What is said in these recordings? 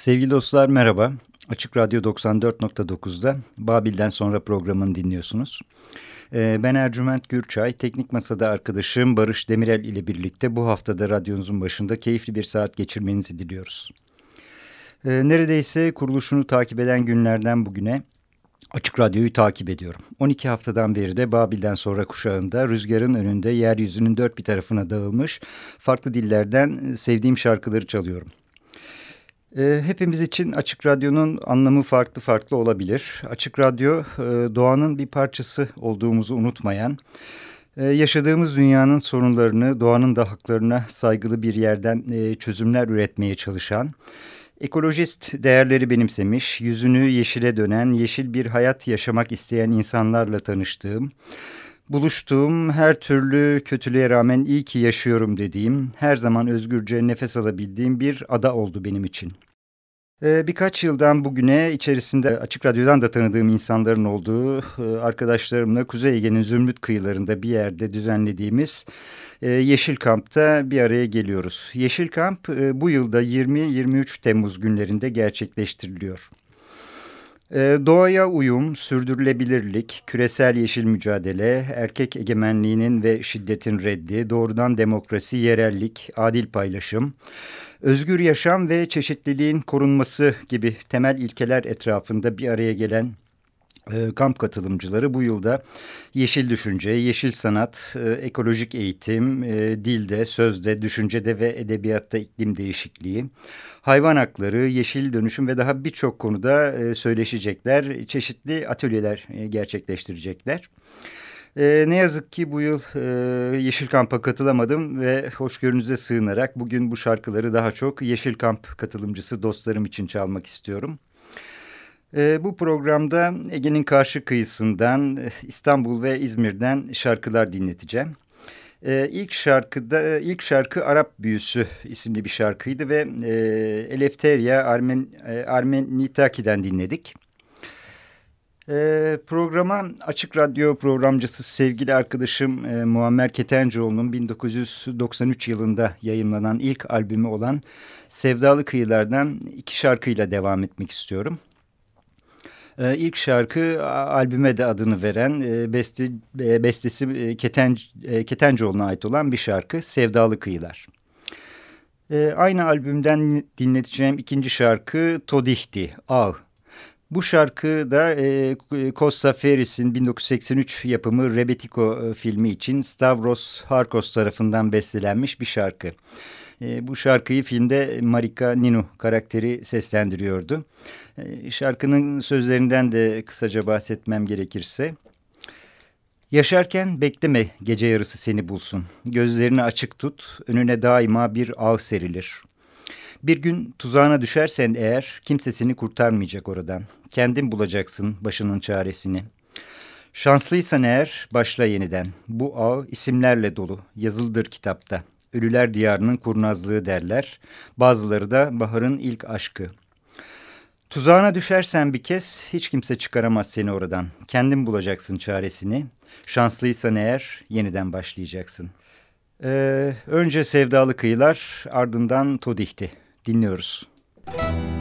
Sevgili dostlar merhaba. Açık Radyo 94.9'da Babil'den sonra programını dinliyorsunuz. Ee, ben Ercüment Gürçay, teknik masada arkadaşım Barış Demirel ile birlikte bu haftada radyonuzun başında keyifli bir saat geçirmenizi diliyoruz. Ee, neredeyse kuruluşunu takip eden günlerden bugüne Açık Radyo'yu takip ediyorum. 12 haftadan beri de Babil'den sonra kuşağında rüzgarın önünde yeryüzünün dört bir tarafına dağılmış farklı dillerden sevdiğim şarkıları çalıyorum. E, hepimiz için Açık Radyo'nun anlamı farklı farklı olabilir. Açık Radyo e, doğanın bir parçası olduğumuzu unutmayan, e, yaşadığımız dünyanın sorunlarını, doğanın da haklarına saygılı bir yerden e, çözümler üretmeye çalışan, ekolojist değerleri benimsemiş, yüzünü yeşile dönen, yeşil bir hayat yaşamak isteyen insanlarla tanıştığım, buluştuğum, her türlü kötülüğe rağmen iyi ki yaşıyorum dediğim, her zaman özgürce nefes alabildiğim bir ada oldu benim için. Ee, birkaç yıldan bugüne içerisinde Açık Radyo'dan da tanıdığım insanların olduğu e, arkadaşlarımla Kuzey Ege'nin Zümrüt kıyılarında bir yerde düzenlediğimiz e, Yeşil Kamp'ta bir araya geliyoruz. Yeşil Kamp e, bu yılda 20-23 Temmuz günlerinde gerçekleştiriliyor. Ee, doğaya uyum, sürdürülebilirlik, küresel yeşil mücadele, erkek egemenliğinin ve şiddetin reddi, doğrudan demokrasi, yerellik, adil paylaşım, özgür yaşam ve çeşitliliğin korunması gibi temel ilkeler etrafında bir araya gelen kamp katılımcıları bu yılda yeşil düşünce, yeşil sanat, e, ekolojik eğitim, e, dilde, sözde, düşüncede ve edebiyatta iklim değişikliği, hayvan hakları, yeşil dönüşüm ve daha birçok konuda söyleşecekler, çeşitli atölyeler gerçekleştirecekler. Ee, ne yazık ki bu yıl e, Yeşil Kamp'a katılamadım ve hoşgörünüze sığınarak bugün bu şarkıları daha çok Yeşil Kamp katılımcısı dostlarım için çalmak istiyorum. E, bu programda Ege'nin karşı kıyısından e, İstanbul ve İzmir'den şarkılar dinleteceğim. E, ilk şarkıda ilk şarkı Arap Büyüsü isimli bir şarkıydı ve e, Eleftheria Armen, e, Armenitaki'den dinledik. E, programa Açık Radyo programcısı sevgili arkadaşım e, Muammer Ketencoğlu'nun 1993 yılında yayınlanan ilk albümü olan Sevdalı Kıyılardan iki şarkıyla devam etmek istiyorum. E, ilk şarkı albüme de adını veren e, e, bestesi e, Keten, e, Ketencoğlu'na ait olan bir şarkı Sevdalı Kıyılar. E, aynı albümden dinleteceğim ikinci şarkı Todihti, Ağ. Bu şarkı da e, Costa Ferris'in 1983 yapımı Rebetiko filmi için Stavros Harkos tarafından bestelenmiş bir şarkı. E, bu şarkıyı filmde Marika Ninu karakteri seslendiriyordu. E, şarkının sözlerinden de kısaca bahsetmem gerekirse... Yaşarken bekleme gece yarısı seni bulsun. Gözlerini açık tut, önüne daima bir ağ serilir. Bir gün tuzağına düşersen eğer kimse seni kurtarmayacak oradan. Kendin bulacaksın başının çaresini. Şanslıysan eğer başla yeniden. Bu ağ isimlerle dolu, yazılıdır kitapta. Ölüler diyarının kurnazlığı derler. Bazıları da baharın ilk aşkı. Tuzağına düşersen bir kez hiç kimse çıkaramaz seni oradan. Kendin bulacaksın çaresini. Şanslıysan eğer yeniden başlayacaksın. Ee, önce sevdalı kıyılar ardından Todihti dinliyoruz. Müzik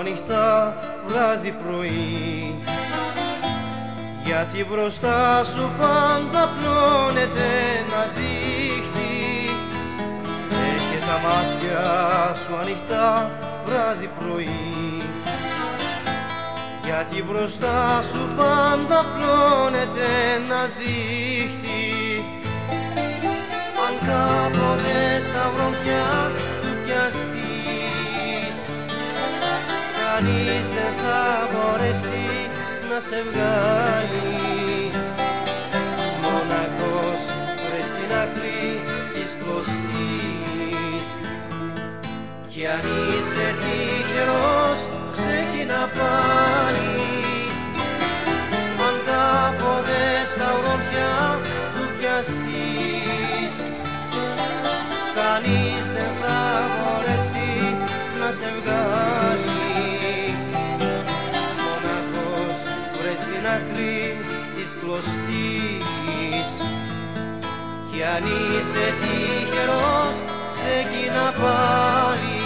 σου ανοιχτά βράδυ πρωί. Γιατί μπροστά σου πάντα πλώνεται ένα δίχτυ. Έχει τα μάτια σου ανοιχτά βράδυ πρωί. Γιατί μπροστά σου πάντα πλώνεται ένα δίχτυ. Αν κάποτε στα βροχιά του πιαστείς κανείς δεν θα μπορέσει να σε βγάλει. Μοναχός βρες στην άκρη της κλωστής. Κι αν είσαι τυχερός ξεκινά πάλι. Αν κάποτε στα ουροφιά του πιαστείς. Κανείς δεν θα μπορέσει να σε βγάλει της κλωστής κι αν είσαι τυχερός ξεκινά πάλι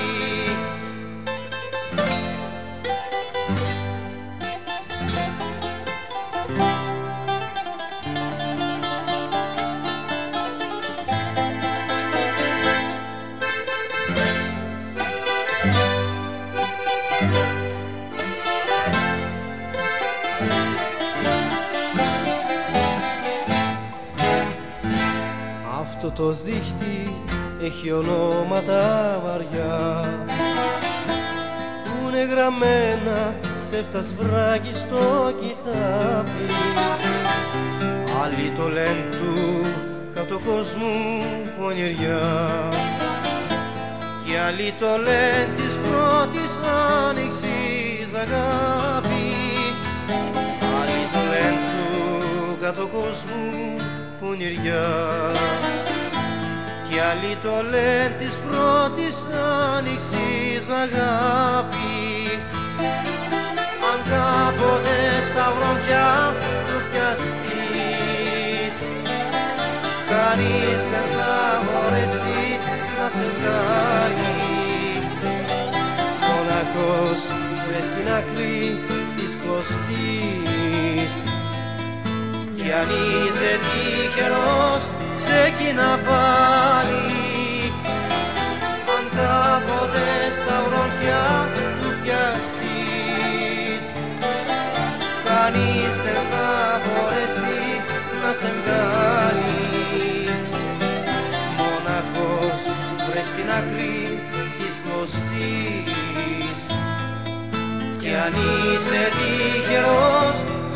το δίχτυ έχει ονόματα βαριά. Που είναι γραμμένα σε φτασβράκι στο κοιτάπι. Άλλοι το λένε του κάτω κόσμου πονηριά και άλλοι το λένε της πρώτης άνοιξης αγάπη. Άλλοι το λένε του κάτω κόσμου πονηριά κι άλλοι το λένε της πρώτης άνοιξης αγάπη. Αν κάποτε στα βροχιά του πιαστείς κανείς δεν θα μπορέσει να σε βγάλει. Μοναχός μες στην άκρη της κλωστής κι αν είσαι τυχερός ξεκινά πάλι. Αν κάποτε στα βροχιά του πιαστείς κανείς δεν θα μπορέσει να σε βγάλει. Μοναχός βρες στην άκρη της γνωστής κι αν είσαι τυχερός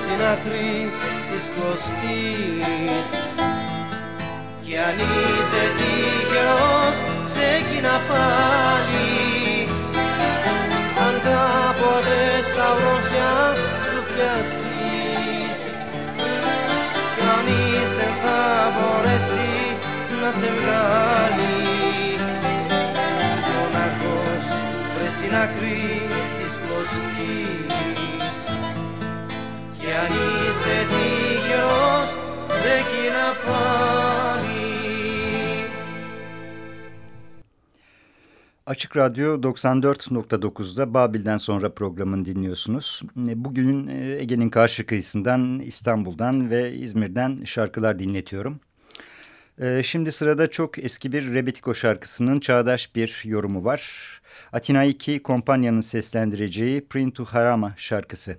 στην άκρη της κλωστής κι αν είσαι τυχερός ξεκινά πάλι. Αν κάποτε στα βροχιά του πιαστείς. Κανείς δεν θα μπορέσει να σε βγάλει. Στην άκρη της κλωστής κι αν είσαι τυχερός ξεκινά πάλι Açık Radyo 94.9'da Babil'den sonra programını dinliyorsunuz. Bugünün e, Ege'nin karşı kıyısından, İstanbul'dan ve İzmir'den şarkılar dinletiyorum. E, şimdi sırada çok eski bir Rebetiko şarkısının çağdaş bir yorumu var. Atina 2 Kompanya'nın seslendireceği Printu Harama şarkısı.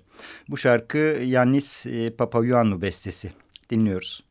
Bu şarkı Yannis e, Papayoannou bestesi. Dinliyoruz.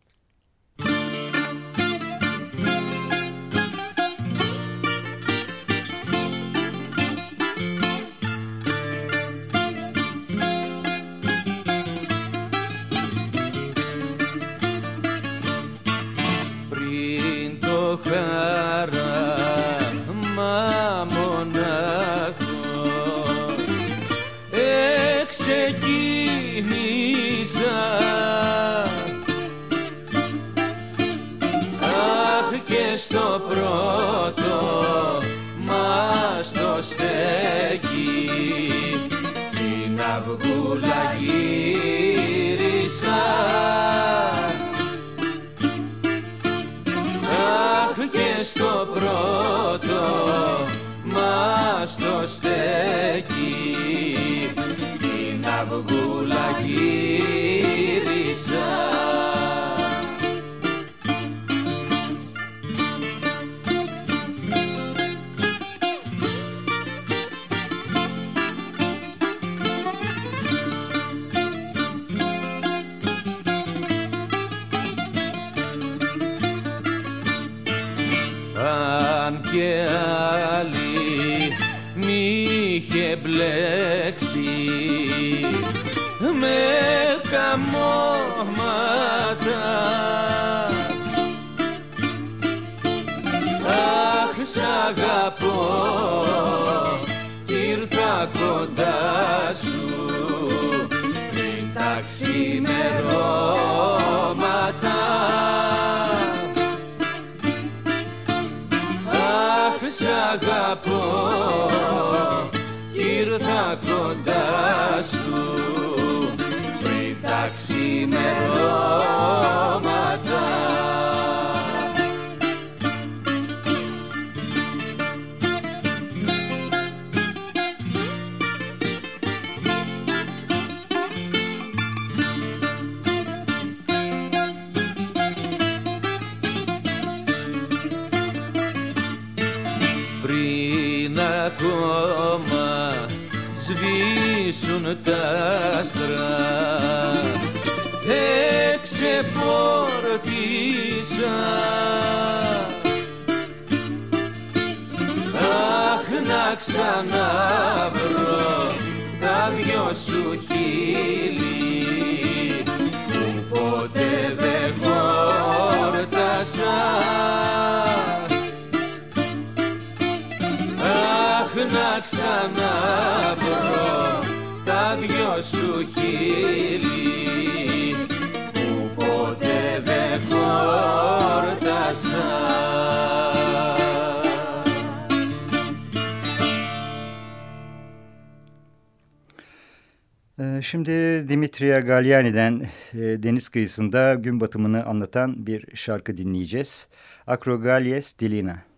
Şimdi Dimitria Galliani'den e, deniz kıyısında gün batımını anlatan bir şarkı dinleyeceğiz. Akrogalles Dilina.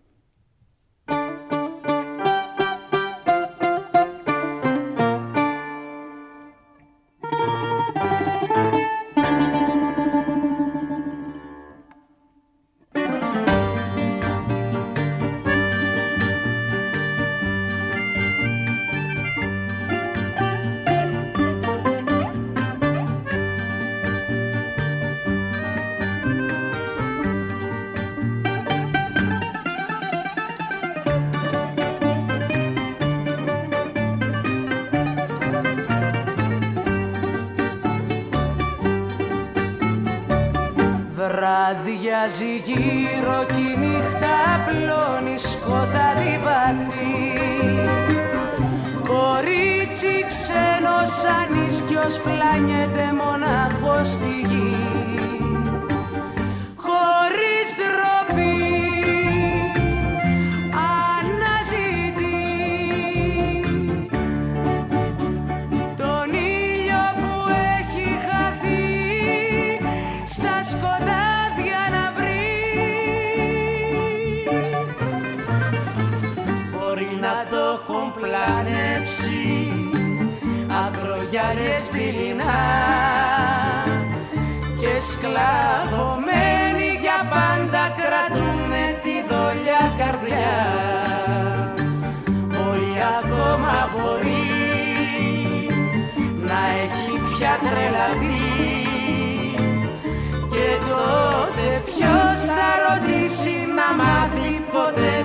γυαλιές και σκλαβωμένοι για πάντα κρατούνε τη δολιά καρδιά. Όλοι ακόμα μπορεί να έχει πια τρελαθεί. Και τότε ποιος θα ρωτήσει να μάθει ποτέ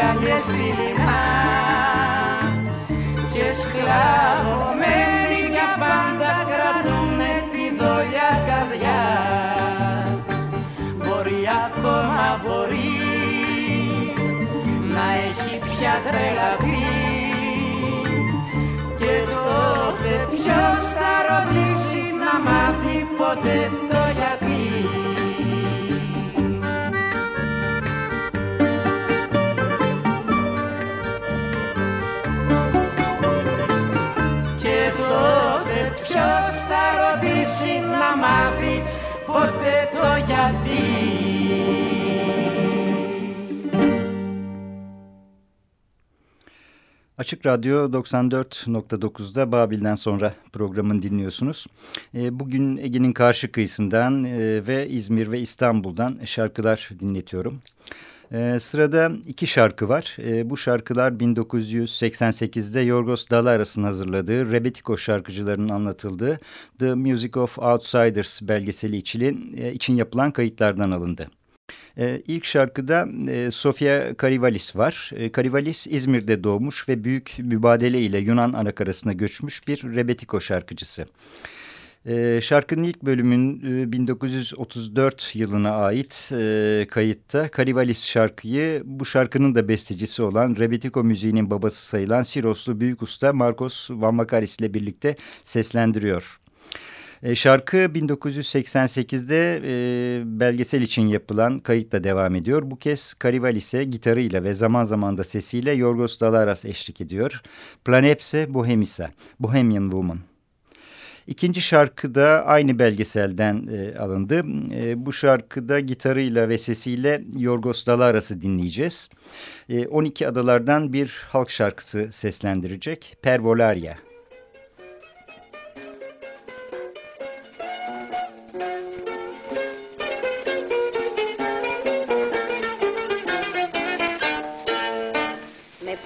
μακρογιάλιες στη λιμά. Και σκλαβωμένοι για πάντα κρατούνε τη δόλια καρδιά. Μπορεί ακόμα μπορεί να έχει πια τρελαθεί. Και τότε ποιος θα ρωτήσει να μάθει ποτέ ποτέ το γιατί Açık Radyo 94.9'da Babil'den sonra programını dinliyorsunuz. E, bugün Ege'nin karşı kıyısından e, ve İzmir ve İstanbul'dan şarkılar dinletiyorum. E, sırada iki şarkı var. E, bu şarkılar 1988'de Yorgos Dalaras'ın hazırladığı Rebetiko şarkıcılarının anlatıldığı The Music of Outsiders belgeseli için, e, için yapılan kayıtlardan alındı. Ee, ilk şarkıda e, Sofia Karivalis var. E, Karivalis İzmir'de doğmuş ve büyük mübadele ile Yunan anakarasına göçmüş bir rebetiko şarkıcısı. E, şarkının ilk bölümün e, 1934 yılına ait e, kayıtta Karivalis şarkıyı bu şarkının da bestecisi olan rebetiko müziğinin babası sayılan Siroslu büyük usta Marcos Vamakaris ile birlikte seslendiriyor. E, şarkı 1988'de e, belgesel için yapılan kayıtla devam ediyor. Bu kez Karivalis'e gitarıyla ve zaman zaman da sesiyle Yorgos Dalaras eşlik ediyor. Planepse Bohemisa, Bohemian Woman. İkinci şarkı da aynı belgeselden e, alındı. E, bu şarkıda gitarıyla ve sesiyle Yorgos Dalaras'ı dinleyeceğiz. E, 12 adalardan bir halk şarkısı seslendirecek. Pervolaria. Με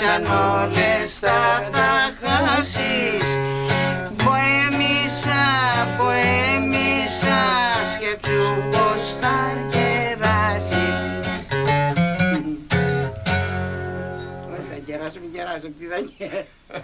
σαν όλες θα τα χάσεις Ποέμισα, ποέμισα, σκέψου πως θα γεράσεις Όχι θα γεράσω, μην γεράσω, τι θα γεράσω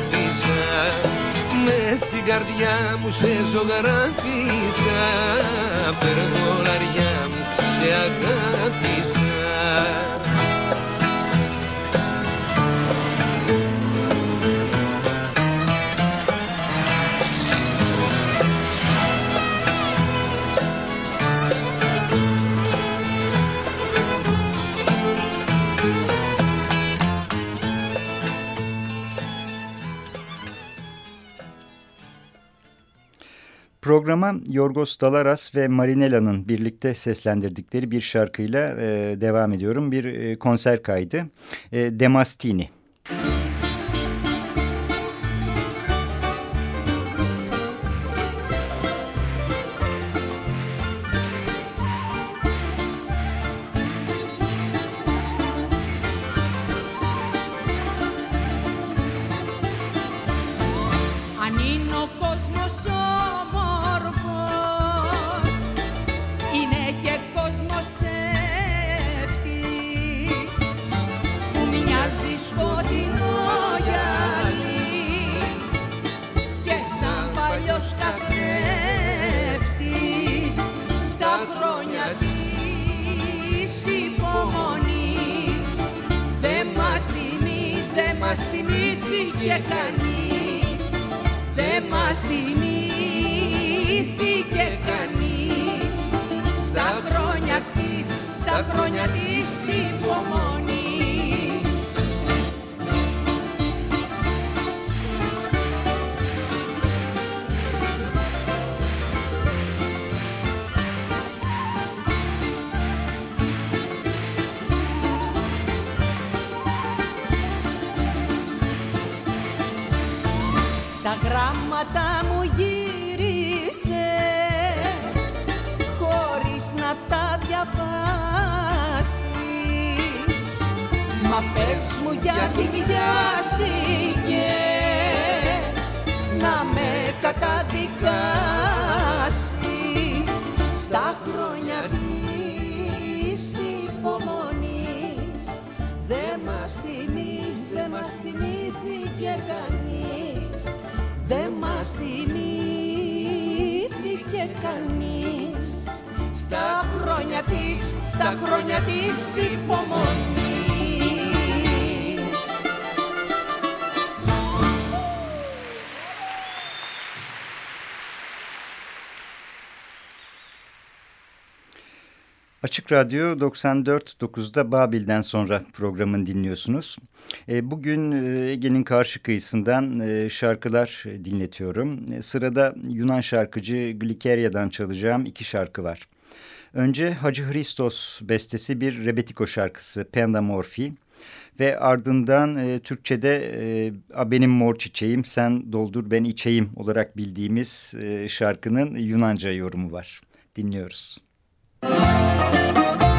ζωγράφισα με στην καρδιά μου σε ζωγράφισα Περβολαριά μου σε αγάπησα. Programa Yorgos Dalaras ve Marinella'nın birlikte seslendirdikleri bir şarkıyla e, devam ediyorum. Bir e, konser kaydı. E, Demastini. και κανείς δεν μας θυμήθηκε κανείς. Στα χρόνια της, στα χρόνια της υπομονής πες μου γιατί βιάστηκες να με καταδικάσεις στα χρόνια της υπομονής. Δε μας θυμεί, δε μας θυμήθηκε κανείς. Δε μας θυμήθηκε κανείς. Στα χρόνια της, στα χρόνια της υπομονής Açık Radyo 94.9'da Babil'den sonra programın dinliyorsunuz. E, bugün e, Ege'nin karşı kıyısından e, şarkılar dinletiyorum. Sırada Yunan şarkıcı Glikerya'dan çalacağım iki şarkı var. Önce Hacı Hristos bestesi bir Rebetiko şarkısı Pendamorfi ve ardından e, Türkçe'de e, Benim Mor Çiçeğim Sen Doldur Ben İçeyim olarak bildiğimiz e, şarkının Yunanca yorumu var. Dinliyoruz. Música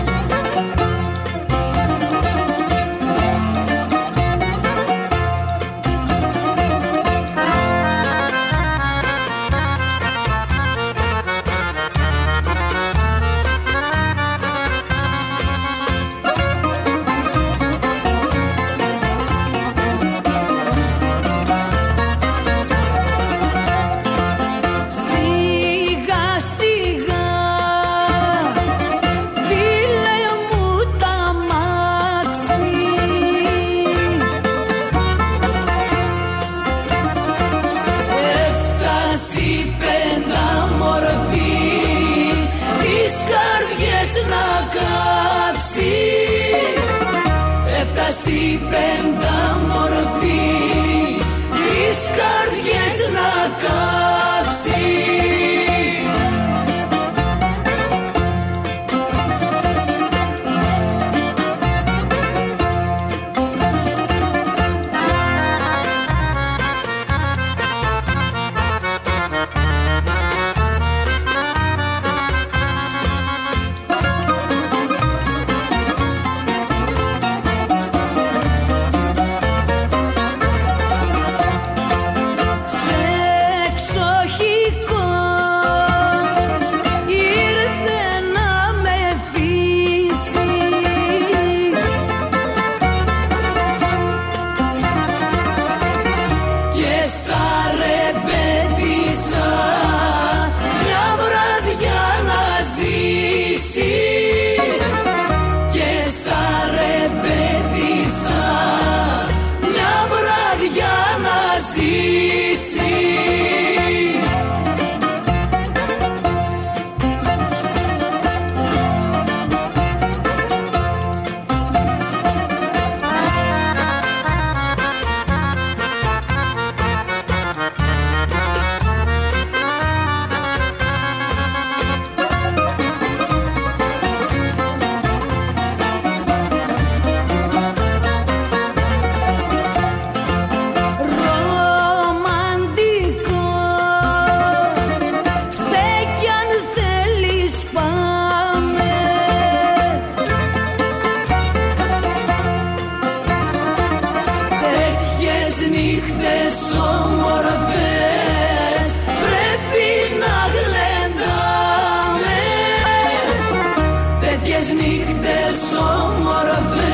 φτάσει πέντα μορφή τις καρδιές να κάψει νύχτες όμορφες πρέπει να γλεντάμε. Τέτοιες νύχτες όμορφες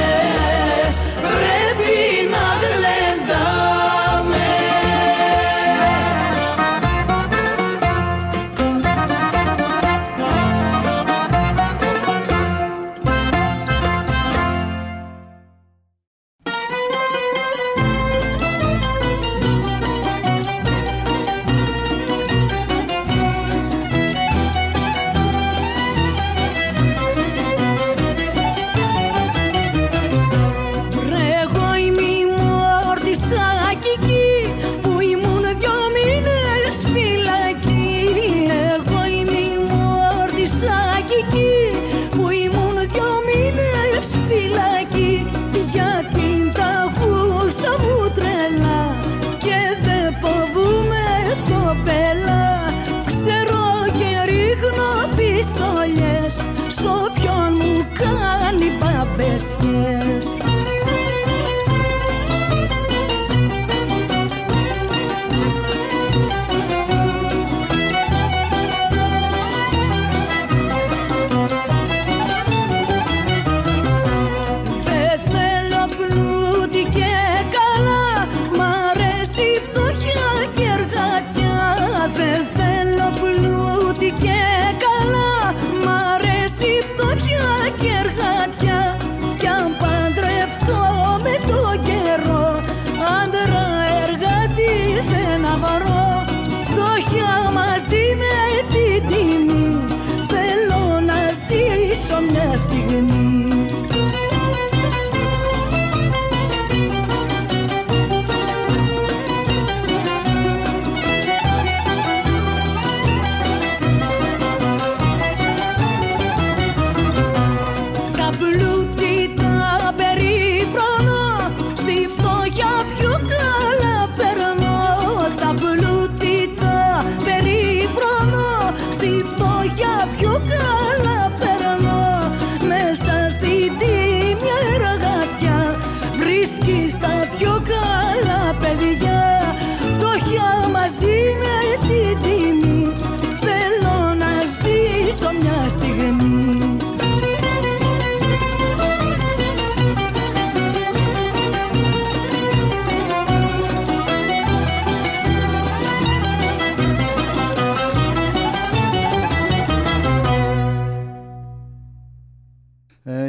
μαζί με την τιμή. Θέλω να ζήσω μια στιγμή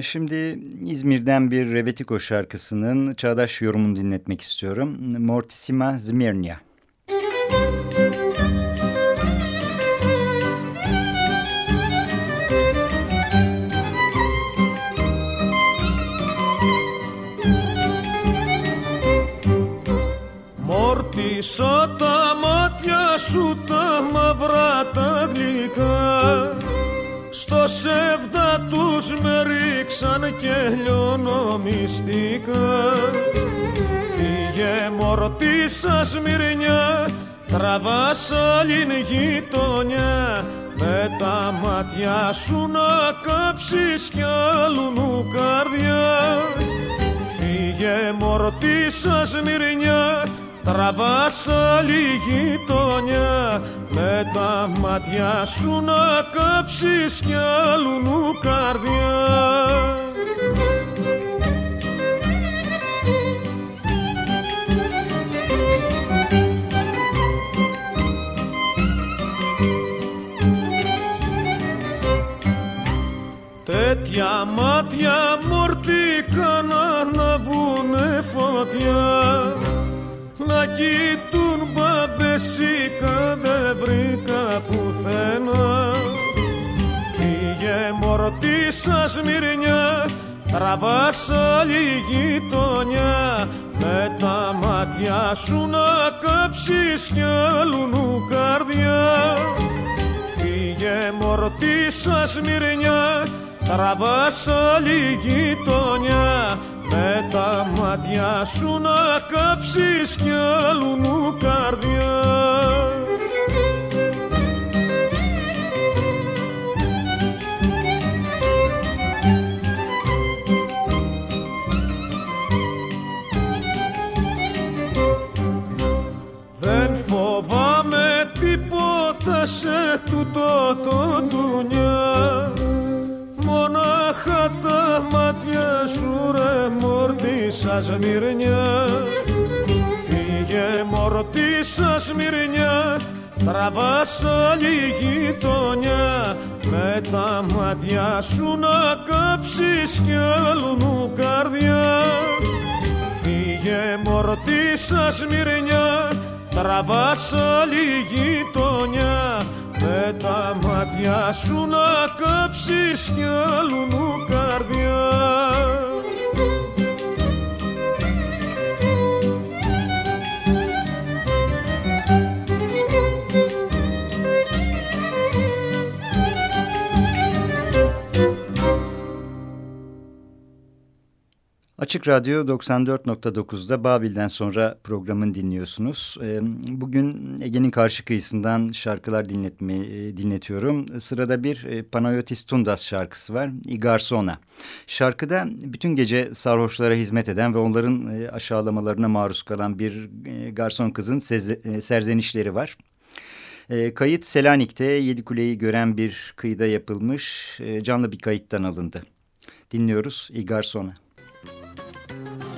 Şimdi İzmir'den bir Rebetiko şarkısının çağdaş yorumunu dinletmek istiyorum. Mortissima Zmirnia. Μόρτισα τα μάτια σου τα μαυρά τα γλυκά Στο σεύδα τους με ρίξαν και λιώνω μυστικά Φύγε μορτίσα σμυρνιά Τραβάς άλλην γειτονιά. Με τα μάτια σου να κάψεις κι άλλου νου καρδιά. Φύγε μορτίσα σμυρνιά Τραβάς άλλη γειτονιά Με τα μάτια σου να κάψεις κι άλλου νου καρδιά. Τέτοια μάτια μορτίκα να αναβούνε φωτιά να κοιτούν μπαμπεσίκα δεν βρήκα πουθενά. Φύγε μορτίσα σμυρνιά τραβάς άλλη γειτονιά. Με τα μάτια σου να κάψεις κι άλλου νου καρδιά. Φύγε μορτίσα σμυρνιά τραβάς άλλη γειτονιά με τα μάτια σου να κάψεις κι άλλου νου καρδιά. Δεν φοβάμαι τίποτα σε τούτο το ντουνιά. Μονάχα τα μάτια σου ρε μορτίσα σμυρνιά. Φύγε μορτίσα σμυρνιά. Τραβάς άλλη γειτονιά. Με τα μάτια σου να κάψεις κι άλλου νου καρδιά. Φύγε μορτίσα σμυρνιά. Τραβάς άλλη γειτονιά. Με τα μάτια σου να κάψεις κι άλλου νου καρδιά Açık Radyo 94.9'da Babil'den sonra programın dinliyorsunuz. Ee, bugün Ege'nin karşı kıyısından şarkılar dinletme, e, dinletiyorum. Sırada bir e, Panayotis Tundas şarkısı var, Igarsona. Şarkıda bütün gece sarhoşlara hizmet eden ve onların e, aşağılamalarına maruz kalan bir garson kızın serzenişleri var. Kayıt Selanik'te Yedi Kule'yi gören bir kıyıda yapılmış canlı bir kayıttan alındı. Dinliyoruz Igarsona. Thank you.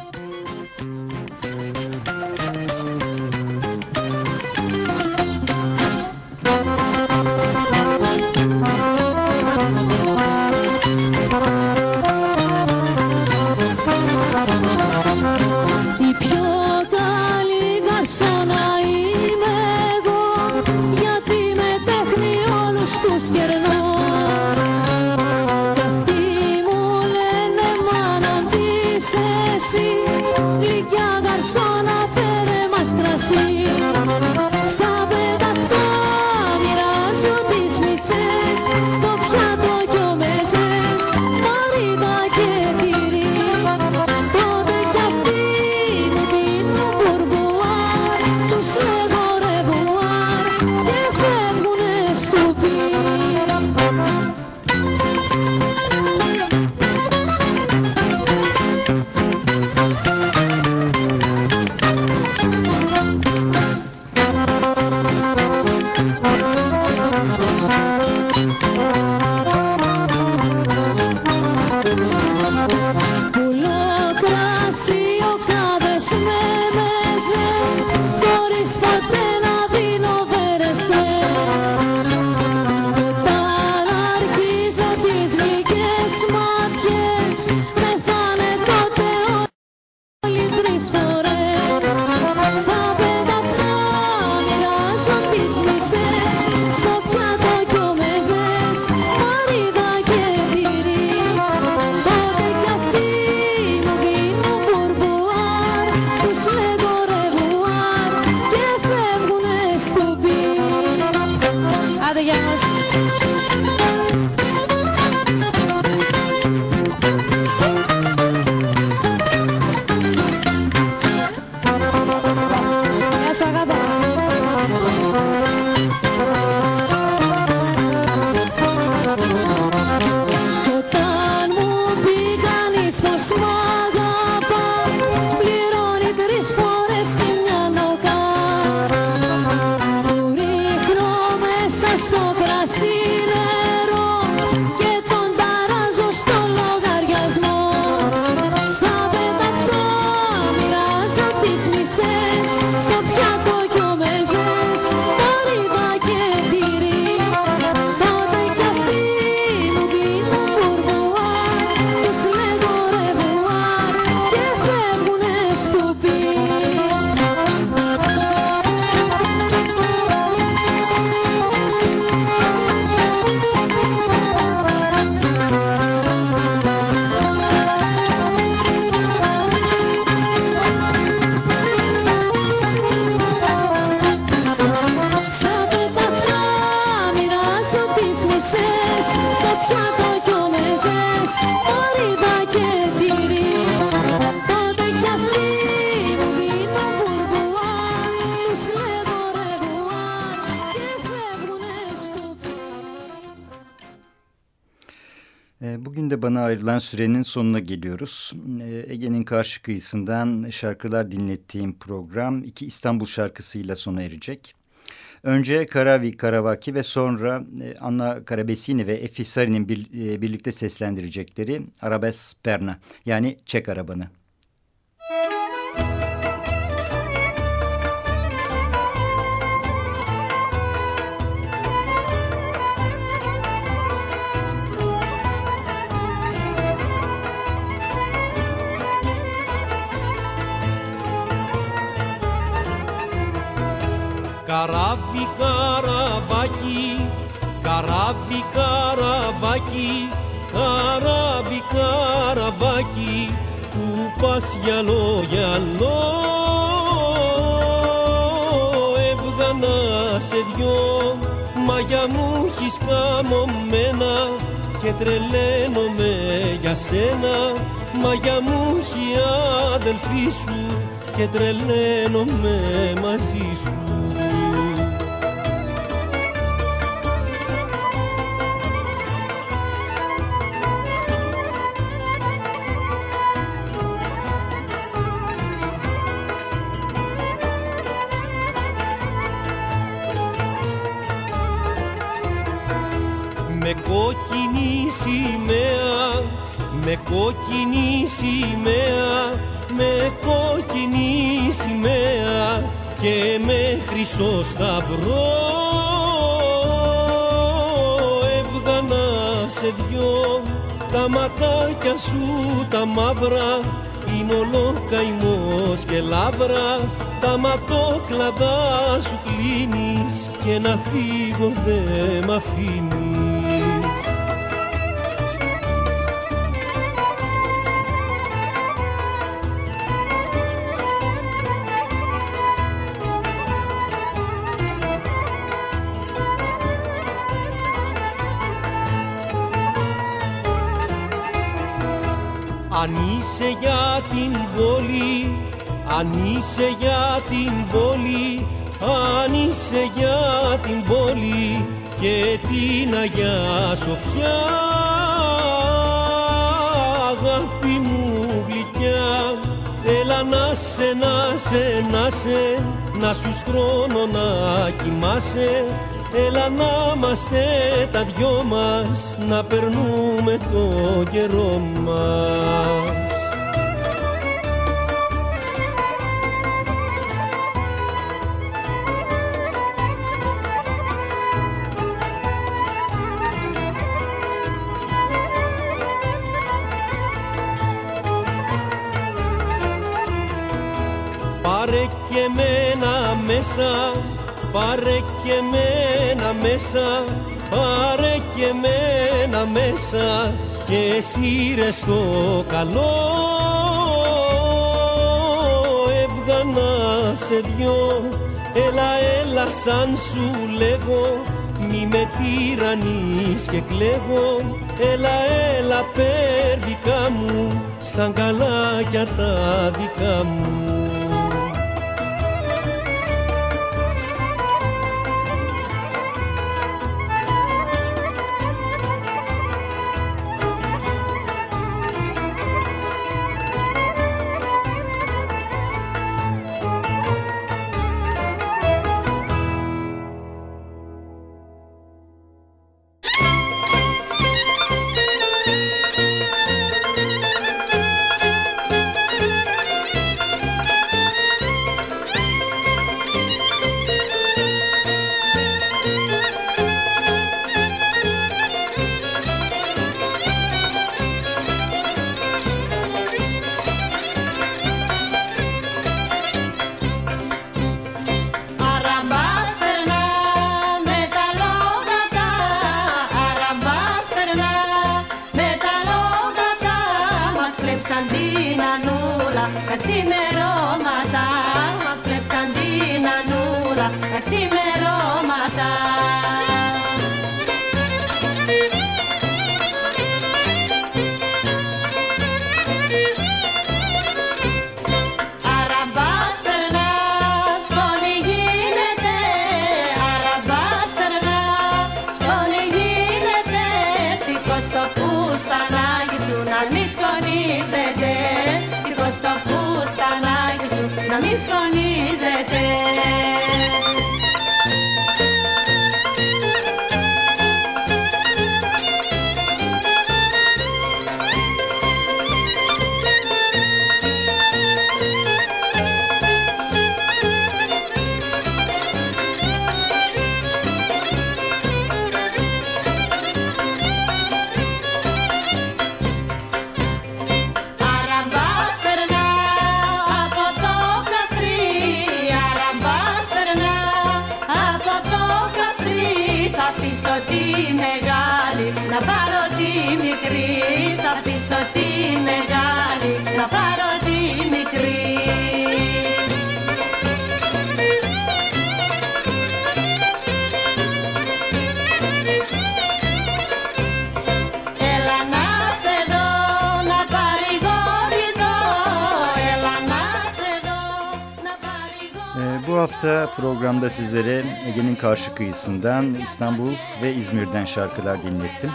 Bana ayrılan sürenin sonuna geliyoruz. Ee, Ege'nin karşı kıyısından şarkılar dinlettiğim program iki İstanbul şarkısıyla sona erecek. Önce Karavi Karavaki ve sonra e, Anna Karabesini ve Efi Sari'nin e, birlikte seslendirecekleri Arabes Perna yani Çek Arabanı. Καράβι, καραβάκι, καράβι, καραβάκι, που πας γυαλό, γυαλό, έβγανα σε δυο, μαγιά μου έχεις καμωμένα και τρελαίνομαι για σένα. Μαγιά μου έχει η αδελφή σου και τρελαίνομαι μαζί σου κόκκινη σημαία, με κόκκινη σημαία και με χρυσό σταυρό. Έβγανα σε δυο τα ματάκια σου τα μαύρα είναι ολοκαημός και λάβρα τα ματόκλαδα σου κλείνεις και να φύγω δε μ' αφήνεις Αν είσαι για την πόλη, αν είσαι για την πόλη, αν είσαι για την πόλη και την Αγιά Σοφιά, αγάπη μου γλυκιά, έλα να σε, να σε, να σε, να σου στρώνω να κοιμάσαι, Έλα να είμαστε τα δυο μας να περνούμε το καιρό μας. Πάρε και μένα μέσα Πάρε και μένα μέσα, πάρε και μένα μέσα και σύρε στο καλό. Έβγανα σε δυο έλα έλα σαν σου λέγω μη με τυραννείς και κλαίγω. Έλα έλα πέρδικα μου στα καλάκια τα δικά μου πάρω τη μικρή Θα πείσω τη hafta programda sizlere Ege'nin karşı kıyısından İstanbul ve İzmir'den şarkılar dinlettim.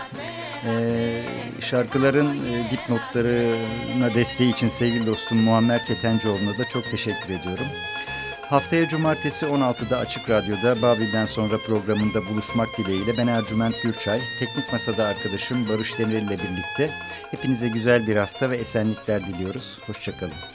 Ee, şarkıların e, dipnotlarına desteği için sevgili dostum Muammer Ketencoğlu'na da çok teşekkür ediyorum. Haftaya cumartesi 16'da Açık Radyo'da Babil'den sonra programında buluşmak dileğiyle ben Ercüment Gürçay, teknik masada arkadaşım Barış Demirel ile birlikte hepinize güzel bir hafta ve esenlikler diliyoruz. Hoşçakalın.